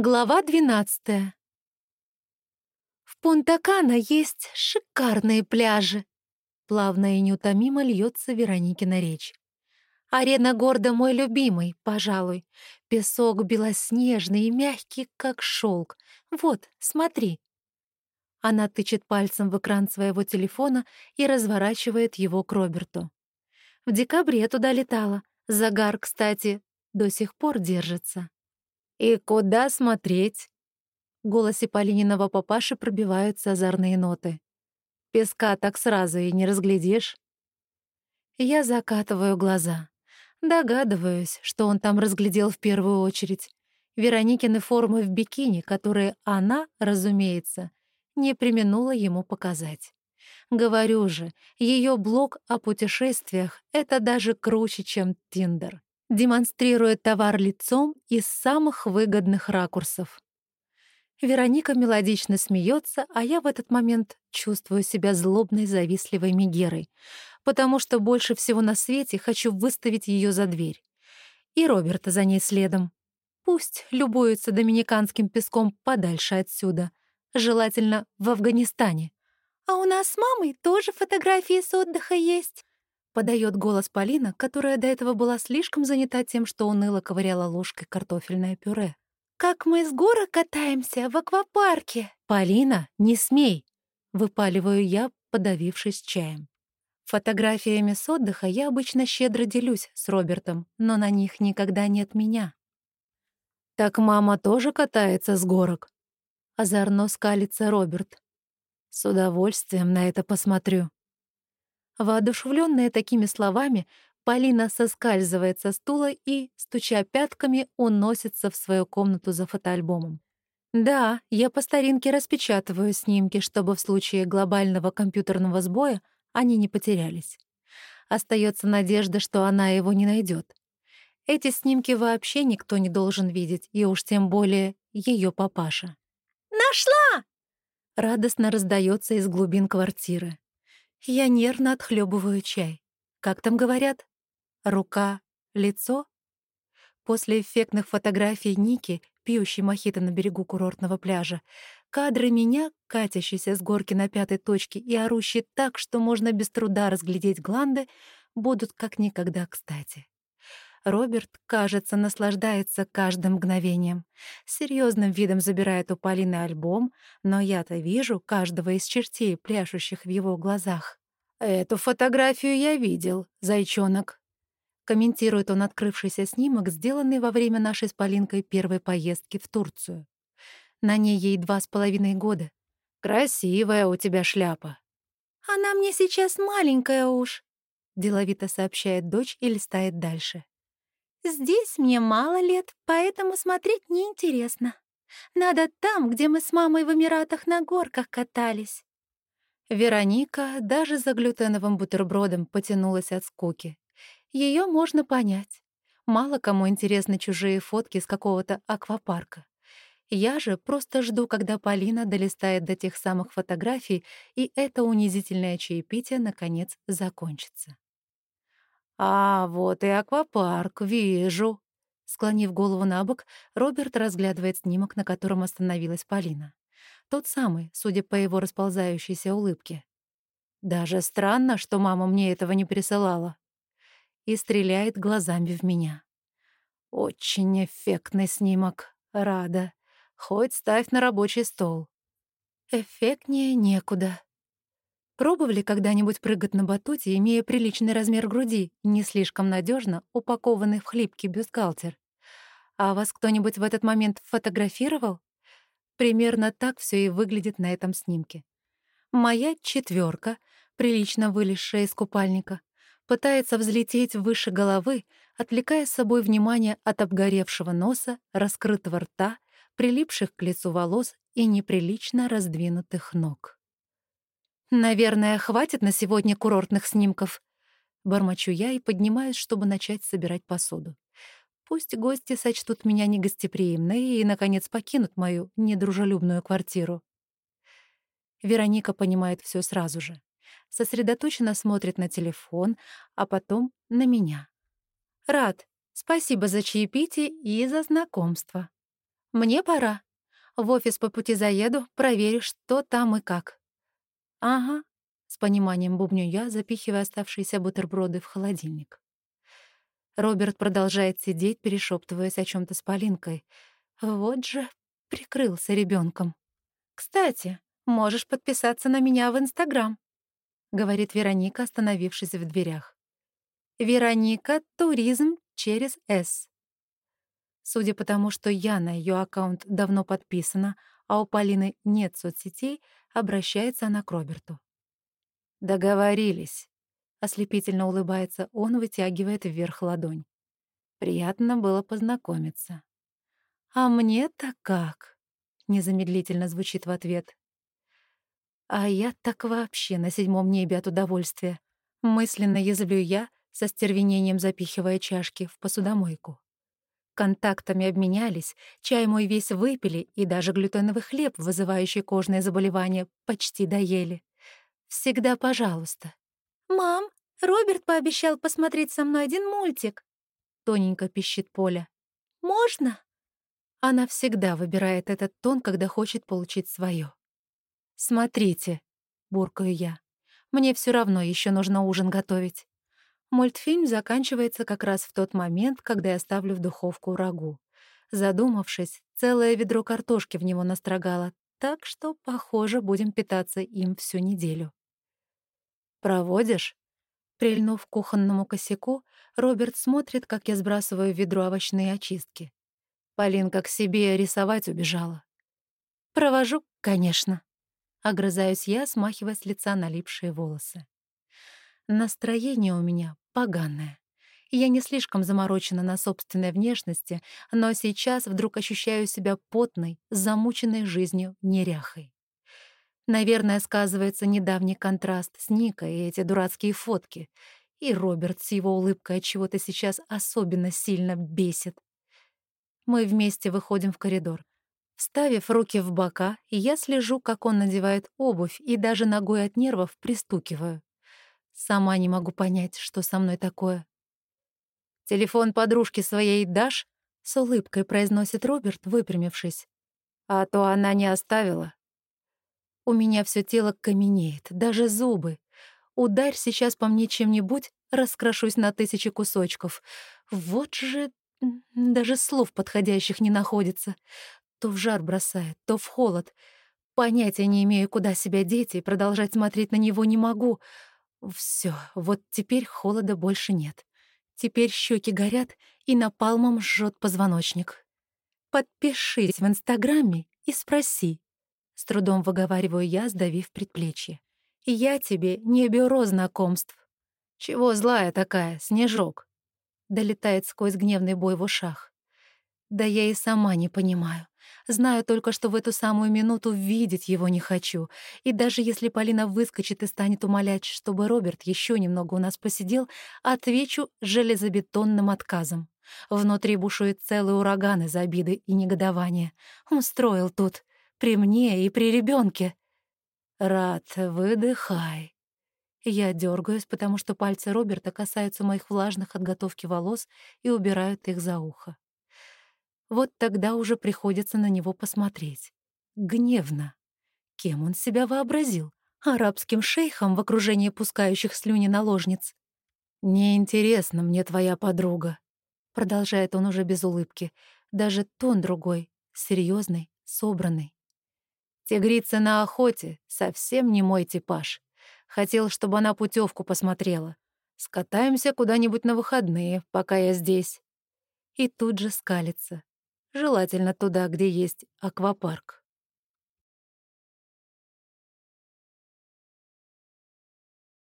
Глава двенадцатая. В Пунта-Кана есть шикарные пляжи. Плавно и неутомимо льется Вероникина речь. Арена города мой любимый, пожалуй. Песок белоснежный и мягкий, как шелк. Вот, смотри. Она тычет пальцем в экран своего телефона и разворачивает его к Роберту. В декабре туда летала. Загар, кстати, до сих пор держится. «И куда смотреть?» В голосе Полининого папаши пробиваются озорные ноты. «Песка так сразу и не разглядишь». Я закатываю глаза. Догадываюсь, что он там разглядел в первую очередь. Вероникины формы в бикини, которые она, разумеется, не применула ему показать. Говорю же, ее блог о путешествиях — это даже круче, чем Тиндер демонстрирует товар лицом из самых выгодных ракурсов. Вероника мелодично смеется, а я в этот момент чувствую себя злобной, завистливой Мегерой, потому что больше всего на свете хочу выставить ее за дверь. И Роберта за ней следом. Пусть любуется доминиканским песком подальше отсюда, желательно в Афганистане. «А у нас с мамой тоже фотографии с отдыха есть», Подает голос Полина, которая до этого была слишком занята тем, что уныло ковыряла ложкой картофельное пюре. «Как мы с горок катаемся в аквапарке!» «Полина, не смей!» — выпаливаю я, подавившись чаем. Фотографиями с отдыха я обычно щедро делюсь с Робертом, но на них никогда нет меня. «Так мама тоже катается с горок?» Озорно скалится Роберт. «С удовольствием на это посмотрю». Воодушевленная такими словами, Полина соскальзывает со стула и, стуча пятками, уносится в свою комнату за фотоальбомом. Да, я по старинке распечатываю снимки, чтобы в случае глобального компьютерного сбоя они не потерялись. Остается надежда, что она его не найдет. Эти снимки вообще никто не должен видеть, и уж тем более ее папаша. «Нашла!» Радостно раздается из глубин квартиры. Я нервно отхлебываю чай. Как там говорят? Рука, лицо? После эффектных фотографий Ники, пьющей мохито на берегу курортного пляжа, кадры меня, катящейся с горки на пятой точке и орущей так, что можно без труда разглядеть гланды, будут как никогда кстати. Роберт, кажется, наслаждается каждым мгновением. Серьезным видом забирает у Полины альбом, но я-то вижу каждого из чертей, пляшущих в его глазах. «Эту фотографию я видел, зайчонок», — комментирует он открывшийся снимок, сделанный во время нашей с Полинкой первой поездки в Турцию. На ней ей два с половиной года. «Красивая у тебя шляпа». «Она мне сейчас маленькая уж», — деловито сообщает дочь и листает дальше. Здесь мне мало лет, поэтому смотреть неинтересно. Надо там, где мы с мамой в Эмиратах на горках катались. Вероника даже за глютеновым бутербродом потянулась от скуки. Ее можно понять. Мало кому интересны чужие фотки с какого-то аквапарка. Я же просто жду, когда Полина долистает до тех самых фотографий, и это унизительное чаепитие, наконец, закончится. «А, вот и аквапарк, вижу». Склонив голову на бок, Роберт разглядывает снимок, на котором остановилась Полина. Тот самый, судя по его расползающейся улыбке. «Даже странно, что мама мне этого не присылала». И стреляет глазами в меня. «Очень эффектный снимок. Рада. Хоть ставь на рабочий стол». «Эффектнее некуда», Пробовали когда-нибудь прыгать на батуте, имея приличный размер груди, не слишком надежно упакованный в хлипкий бюстгальтер? А вас кто-нибудь в этот момент фотографировал? Примерно так все и выглядит на этом снимке. Моя четверка, прилично вылезшая из купальника, пытается взлететь выше головы, отвлекая с собой внимание от обгоревшего носа, раскрытого рта, прилипших к лицу волос и неприлично раздвинутых ног. «Наверное, хватит на сегодня курортных снимков». Бормочу я и поднимаюсь, чтобы начать собирать посуду. Пусть гости сочтут меня негостеприимной и, наконец, покинут мою недружелюбную квартиру. Вероника понимает все сразу же. Сосредоточенно смотрит на телефон, а потом на меня. «Рад, спасибо за чаепитие и за знакомство». Мне пора. В офис по пути заеду, проверю, что там и как. Ага, с пониманием бубню я, запихивая оставшиеся бутерброды в холодильник. Роберт продолжает сидеть, перешептываясь о чем то с Полинкой. Вот же прикрылся ребенком. «Кстати, можешь подписаться на меня в Инстаграм», — говорит Вероника, остановившись в дверях. «Вероника Туризм через «С». Судя по тому, что я на ее аккаунт давно подписана, а у Полины нет соцсетей, обращается она к Роберту. «Договорились», — ослепительно улыбается он, вытягивает вверх ладонь. «Приятно было познакомиться». «А мне-то как?» — незамедлительно звучит в ответ. «А я так вообще на седьмом небе от удовольствия», — мысленно язвлю я, со стервенением запихивая чашки в посудомойку. Контактами обменялись, чай мой весь выпили и даже глютеновый хлеб, вызывающий кожные заболевания, почти доели. Всегда пожалуйста. «Мам, Роберт пообещал посмотреть со мной один мультик», — тоненько пищит Поля. «Можно?» Она всегда выбирает этот тон, когда хочет получить свое. «Смотрите», — буркаю я. «Мне все равно еще нужно ужин готовить». Мультфильм заканчивается как раз в тот момент, когда я ставлю в духовку рагу. Задумавшись, целое ведро картошки в него настрогала, так что, похоже, будем питаться им всю неделю. «Проводишь?» Прильнув к кухонному косяку, Роберт смотрит, как я сбрасываю в ведро овощные очистки. Полинка к себе рисовать убежала. «Провожу, конечно», — огрызаюсь я, смахивая с лица налипшие волосы. Настроение у меня поганое. Я не слишком заморочена на собственной внешности, но сейчас вдруг ощущаю себя потной, замученной жизнью неряхой. Наверное, сказывается недавний контраст с Никой и эти дурацкие фотки. И Роберт с его улыбкой от чего-то сейчас особенно сильно бесит. Мы вместе выходим в коридор. Вставив руки в бока, я слежу, как он надевает обувь, и даже ногой от нервов пристукиваю. Сама не могу понять, что со мной такое. «Телефон подружки своей дашь?» — с улыбкой произносит Роберт, выпрямившись. «А то она не оставила». У меня все тело каменеет, даже зубы. Ударь сейчас по мне чем-нибудь, раскрошусь на тысячи кусочков. Вот же даже слов подходящих не находится. То в жар бросает, то в холод. Понятия не имею, куда себя деть, и продолжать смотреть на него не могу. Все, вот теперь холода больше нет. Теперь щеки горят, и напалмом жжет позвоночник. Подпишись в Инстаграме и спроси, с трудом выговариваю я, сдавив предплечье. «Я тебе не бюро знакомств». «Чего злая такая, Снежок?» Долетает сквозь гневный бой в ушах. Да я и сама не понимаю. Знаю только, что в эту самую минуту видеть его не хочу. И даже если Полина выскочит и станет умолять, чтобы Роберт еще немного у нас посидел, отвечу железобетонным отказом. Внутри бушует целый ураган из обиды и негодования. Устроил тут при мне и при ребенке. Рад, выдыхай. Я дергаюсь, потому что пальцы Роберта касаются моих влажных от готовки волос и убирают их за ухо. Вот тогда уже приходится на него посмотреть. Гневно. Кем он себя вообразил? Арабским шейхом в окружении пускающих слюни наложниц? «Неинтересна мне твоя подруга», — продолжает он уже без улыбки. Даже тон другой, серьезный, собранный. Тигрица на охоте — совсем не мой типаж. Хотел, чтобы она путевку посмотрела. Скатаемся куда-нибудь на выходные, пока я здесь. И тут же скалится. Желательно туда, где есть аквапарк.